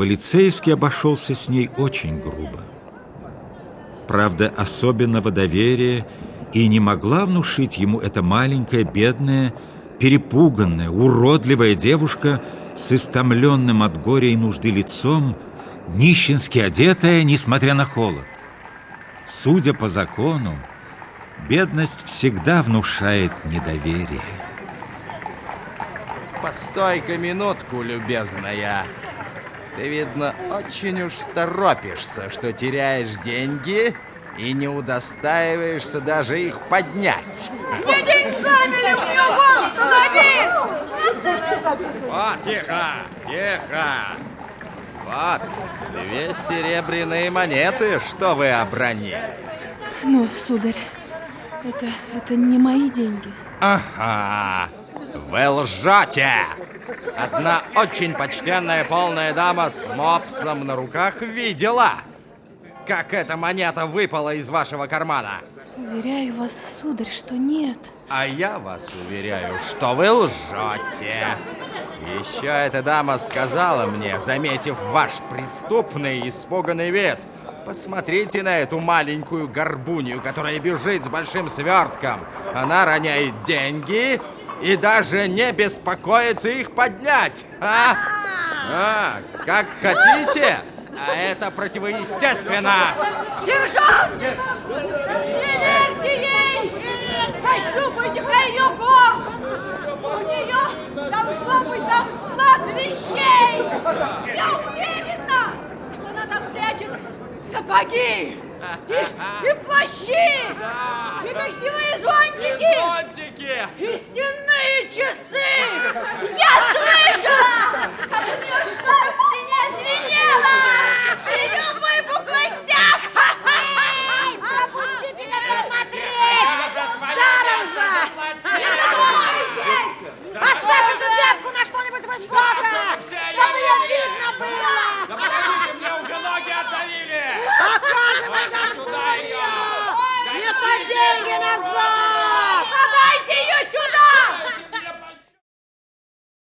Полицейский обошелся с ней очень грубо. Правда, особенного доверия и не могла внушить ему эта маленькая, бедная, перепуганная, уродливая девушка с истомленным от горя и нужды лицом, нищенски одетая, несмотря на холод. Судя по закону, бедность всегда внушает недоверие. Постой-ка минутку, любезная. Ты, видно, очень уж торопишься, что теряешь деньги и не удостаиваешься даже их поднять. Не деньгами ли у нее горло-то набит? Вот, тихо, тихо. Вот, две серебряные монеты, что вы обронили. Ну, сударь, это, это не мои деньги. Ага, вы лжете! Одна очень почтенная полная дама с мопсом на руках видела, как эта монета выпала из вашего кармана. Уверяю вас, сударь, что нет. А я вас уверяю, что вы лжете. Еще эта дама сказала мне, заметив ваш преступный испуганный вид, Посмотрите на эту маленькую горбунью, которая бежит с большим свертком. Она роняет деньги и даже не беспокоится их поднять. А? А, как хотите, а это противоестественно. Сержант! Не верьте ей! Пощупайте-ка ее горло! У нее должно быть там склад вещей! Я уверена, что она там прячет сапоги! И, и плащи!